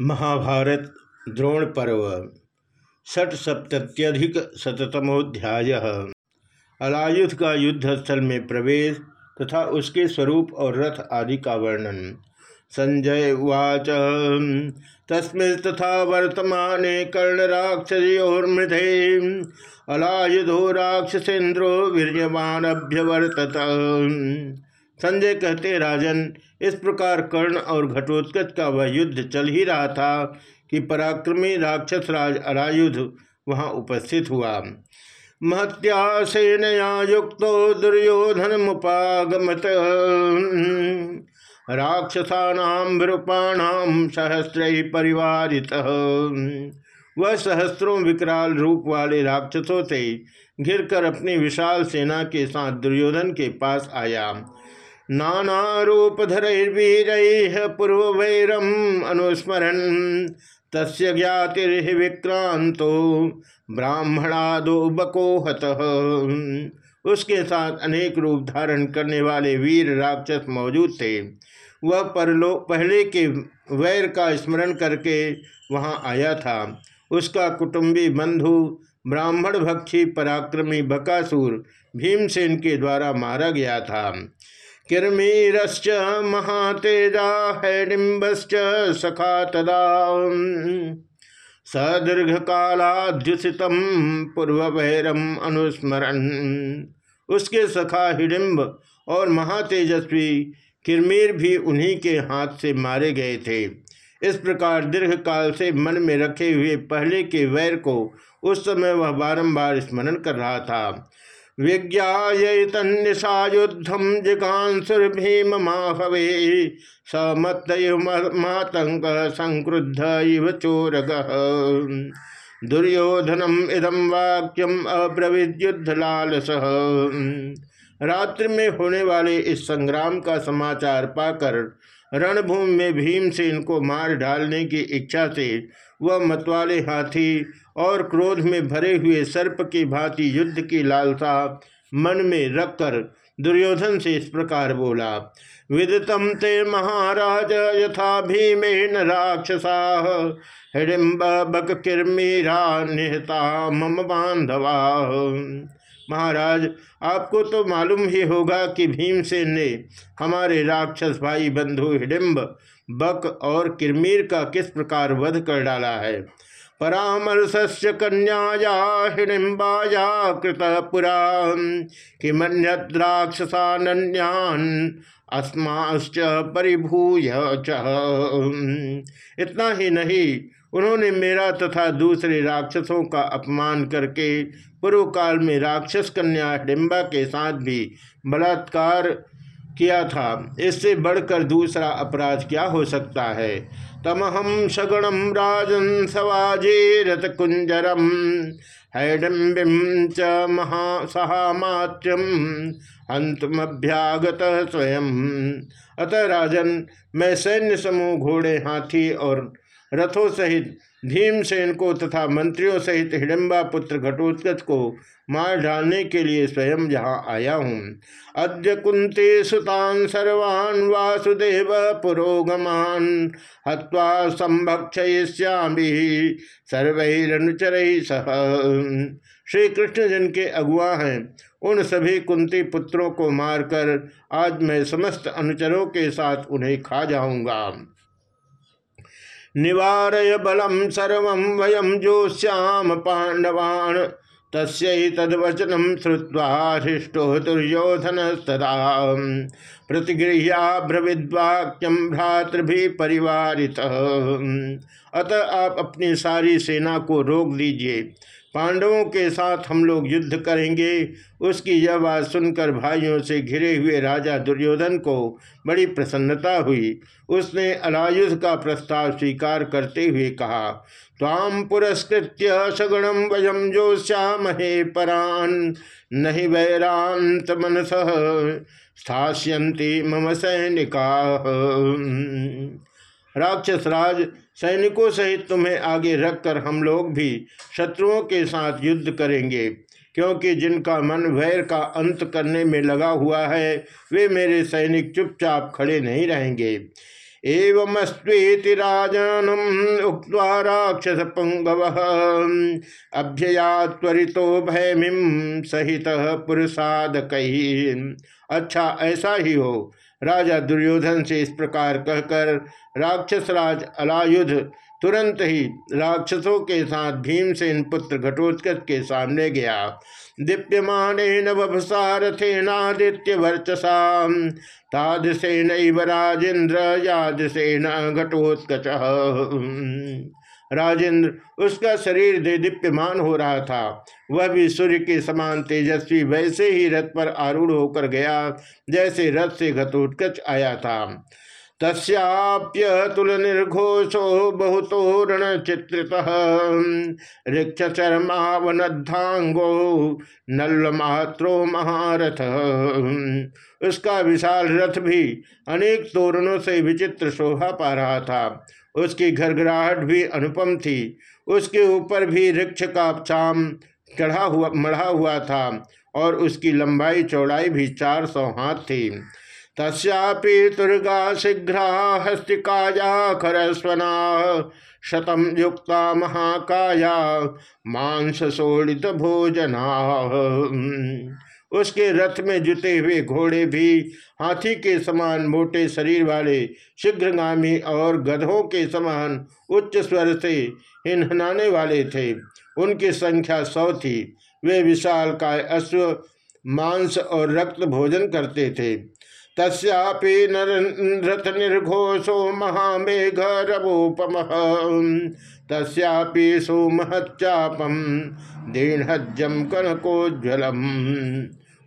महाभारत द्रोण पर्व षट शतमोध्याय अलायुध का युद्ध स्थल में प्रवेश तथा उसके स्वरूप और रथ आदि का वर्णन। संजय उवाच तस्में तथा वर्तमान कर्णराक्षसोर्मृधे अलायुधो राक्षसेन्द्रो वीर्यमान अभ्यवर्तत संजय कहते, राजन, इस प्रकार कर्ण और घटोत्कच का वह युद्ध चल ही रहा था कि पराक्रमी राक्षस राज अरायुध वहाँ उपस्थित हुआ। महत्या सेनया युक्त दुर्योधन मुपागमत। राक्षसानाम विरूपाणाम सहस्र परिवारित। वह सहस्त्रों विकराल रूप वाले राक्षसों से घिरकर अपनी विशाल सेना के साथ दुर्योधन के पास आया। नानारूपधरवीर पूर्व वैरम अनुस्मरण तस्य ज्ञातिर्विक्रांतो ब्राह्मणादो बकोहत उसके साथ अनेक रूप धारण करने वाले वीर राक्षस मौजूद थे। वह परलो, पहले के वैर का स्मरण करके वहाँ आया था। उसका कुटुंबी बंधु, ब्राह्मण भक्षी पराक्रमी बकासुर भीमसेन के द्वारा मारा गया था। किरमीरश्च महातेजा हैडिम्बश्च सखा तदा। सदीर्घ कालाध्युषित पूर्वभैरम अनुस्मरण उसके सखा हिडिम्ब और महातेजस्वी किरमीर भी उन्हीं के हाथ से मारे गए थे। इस प्रकार दीर्घ काल से मन में रखे हुए पहले के वैर को उस समय वह बारंबार स्मरण कर रहा था। विज्ञायुद्धम जिकांसुर्भीम माहवे स मत मातंक संक्रुद्ध इव चोरग। दुर्योधनम इदम वाक्यम अब्रविद्युद्ध लालस रात्रि में होने वाले इस संग्राम का समाचार पाकर रणभूमि में भीम से इनको मार डालने की इच्छा से वह मतवाले हाथी और क्रोध में भरे हुए सर्प की भांति युद्ध की लालसा मन में रखकर दुर्योधन से इस प्रकार बोला, विदतम ते महाराज, यथा भीमेन राक्षसा, हिडिम्ब किरमीरा निहता मम बांधवा महाराज, आपको तो मालूम ही होगा कि भीमसेन ने हमारे राक्षस भाई बंधु हिडिम्ब, बक और किरमीर का किस प्रकार वध कर डाला है? परामर्श कन्याया हिडिम्बाया कृत पुरा किमन्यद्राक्षसान्यान अस्माश्च परिभूय इतना ही नहीं उन्होंने मेरा तथा दूसरे राक्षसों का अपमान करके पूर्व काल में राक्षस कन्या डिम्बा के साथ भी बलात्कार किया था। इससे बढ़कर दूसरा अपराध क्या हो सकता है? तमहम सगुणम राजन सवाजे रथ कुंजरम हैडम्बिम च महासहामात्यम अंतमभ्यागत स्वयं अतः राजन, मैं सैन्य समूह घोड़े, हाथी और रथों सहित भीमसेन को तथा मंत्रियों सहित हिडम्बा पुत्र घटोत्कच को मार डालने के लिए स्वयं यहाँ आया हूँ। अद्य कुंते सुतान सर्वान् वासुदेव पुरोगमान, हत्वा संभक्षयिष्यामी सर्वैरनुचर सह। श्री कृष्ण जन के अगुआ हैं, उन सभी कुंती पुत्रों को मारकर आज मैं समस्त अनुचरों के साथ उन्हें खा जाऊँगा। निवारय बलम सर्व वयम जोश्याम पांडवान तस्वचनम श्रुवा हृष्टो दुर्योधन सदा प्रतिगृह्या ब्रविद्वाक्यम भ्रातृभि परिवारित। अतः आप अपनी सारी सेना को रोक दीजिए। पांडवों के साथ हम लोग युद्ध करेंगे। उसकी यह बात सुनकर भाइयों से घिरे हुए राजा दुर्योधन को बड़ी प्रसन्नता हुई। उसने अलायुध का प्रस्ताव स्वीकार करते हुए कहा ताम पुरस्कृत्य सगुणम वयम जो श्यामहे परान, नहीं वैरांत मनस स्थास्यंती मम सैनिका। राक्षस राज सैनिकों सहित तुम्हें आगे रखकर हम लोग भी शत्रुओं के साथ युद्ध करेंगे। क्योंकि जिनका मन वैर का अंत करने में लगा हुआ है, वे मेरे सैनिक चुपचाप खड़े नहीं रहेंगे। एवमस्वेति राजानम राक्षस पुंगव अभ्यया त्वरितो भयमिम सहित पुरुषाद कही अच्छा ऐसा ही हो। राजा दुर्योधन से इस प्रकार कहकर राक्षस राज अलायुध तुरंत ही राक्षसों के साथ भीमसेन पुत्र घटोत्कच के सामने गया। दीप्यमान वभसारथेनादित्य वर्चसा तादसेन राजेन्द्र यादसेन घटोत्कच। राजेंद्र उसका शरीर दे दीप्यमान हो रहा था। वह भी सूर्य के समान तेजस्वी, वैसे ही रथ पर आरूढ़ होकर गया, जैसे रथ से घटोत्कच आया था। तस्याप्य तुल निर्घोषो बहुतो रण चित्रित ऋक्ष नल्ल मात्रो महारथ। उसका विशाल रथ भी अनेक तोरणों से विचित्र शोभा पा रहा था। उसकी घरघराहट भी अनुपम थी। उसके ऊपर भी वृक्ष का चाम चढ़ा हुआ, मढ़ा हुआ था और उसकी लंबाई चौड़ाई भी चार सौ हाथ थी। तस्यापि दुर्गा शीघ्रा हस्तिकाया खरस्वना शतम युक्ता महाकाया मांस सोड़ित भोजना उसके रथ में जुते हुए घोड़े भी हाथी के समान मोटे शरीर वाले शीघ्रगामी और गधों के समान उच्च स्वर से हिनहनाने वाले थे। उनकी संख्या सौ थी। वे विशाल काय अश्व, मांस और रक्त भोजन करते थे। तस्यापि नरथ निर्घोषो महामेघ रवोपम तस्यापि सुमहच्चापम दीर्णज्जम कनकोज्वलम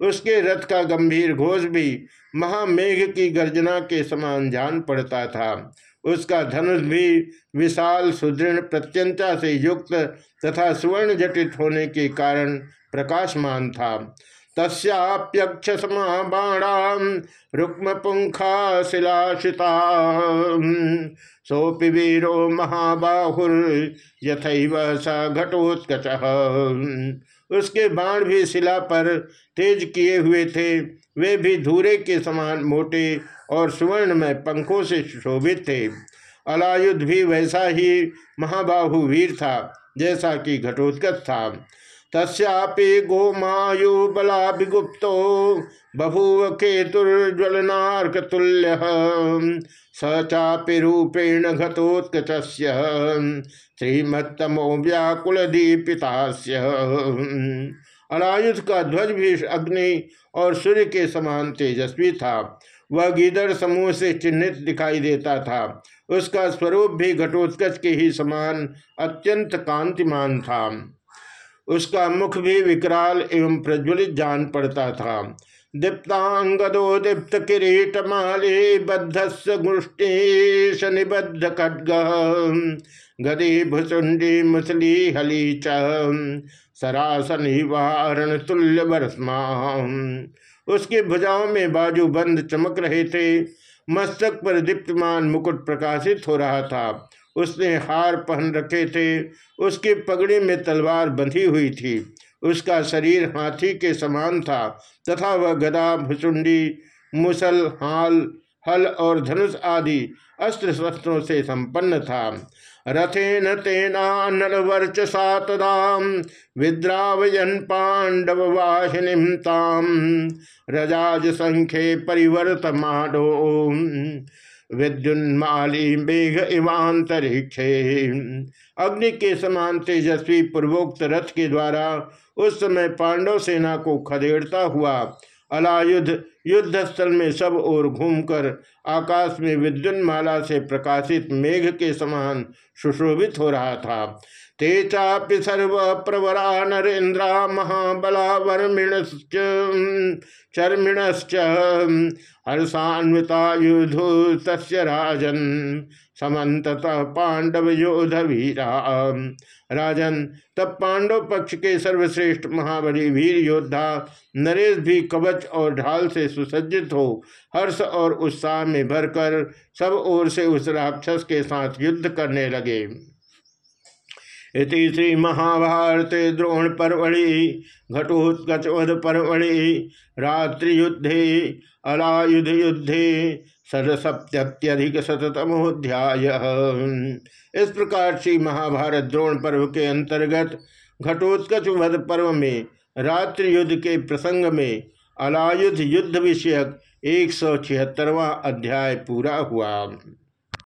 उसके रथ का गंभीर घोष भी महामेघ की गर्जना के समान जान पड़ता था। उसका धनुष भी विशाल, सुदृढ़, प्रत्यंता से युक्त तथा सुवर्ण जटित होने के कारण प्रकाशमान था। तस्याप्यक्ष समाबाणा रुक्म पुंखा शिलाशिता सोपि वीरो महाबाहुर स घटोत्कच। उसके बाण भी शिला पर तेज किए हुए थे, वे भी धूरे के समान मोटे और सुवर्ण में पंखों से शोभित थे। अलायुद्ध भी वैसा ही महाबाहु वीर था, जैसा कि घटोत्कच था। तस्यापि गोमायु बलाभिगुप्तो बभूव केतुर्ज्वलनार्कतुल्य। स चापि रूपेण घतोत्कच श्रीमत्तमो व्याकुल दीपितास्य अलायुध का ध्वज भी अग्नि और सूर्य के समान तेजस्वी था। वह गीदड़ समूह से चिन्हित दिखाई देता था। उसका स्वरूप भी घटोत्कच के ही समान अत्यंत कांतिमान था। उसका मुख भी विकराल एवं प्रज्वलित जान पड़ता था। दीप्तांगदो दीप्त किरीट माले बद्धस्य गुष्टेश निबद्ध खड्ग गदी भुसुंडी मुसली हली च, सरासनी वारण तुल्य बरसमा। उसकी भुजाओं में बाजू बंद चमक रहे थे। मस्तक पर दीप्तमान मुकुट प्रकाशित हो रहा था। उसने हार पहन रखे थे। उसकी पगड़ी में तलवार बंधी हुई थी। उसका शरीर हाथी के समान था तथा वह गदा, भुसुंडी, मुसल, हाल, हल और धनुष आदि अस्त्र शस्त्रों से संपन्न था। रथेन तेनावर्च सातदाम विद्रावयन पांडव वाहिनीम रजाज संख्ये परिवर्तमानो विद्युन्माली मेघ अग्नि के समान तेजस्वी पूर्वोक्त रथ के द्वारा उस समय पांडव सेना को खदेड़ता हुआ अलायुद्ध युद्ध स्थल में सब ओर घूमकर आकाश में विद्युन्माला से प्रकाशित मेघ के समान सुशोभित हो रहा था। ते चापि सर्व प्रवरा नरेन्द्र महाबला वर्मिण चर्मिणश्च हर्षान्विता युधु तस्य राजन। समत पांडव योध वीरा राजन, तब पांडव पक्ष के सर्वश्रेष्ठ महाबली वीर योद्धा नरेश भी कवच और ढाल से सुसज्जित हो, हर्ष और उत्साह में भरकर सब ओर से उस राक्षस के साथ युद्ध करने लगे। इति श्री महाभारत द्रोण परवणि घटोत्कचवध परवणि रात्रि युद्धे अलायुध युद्धे सदसप्त्यधिक शतमोध्याय इस प्रकार श्री महाभारत द्रोण पर्व के अंतर्गत घटोत्कच वध पर्व में रात्रि युद्ध के प्रसंग में अलायुध युद्ध विषयक एक सौ अध्याय पूरा हुआ।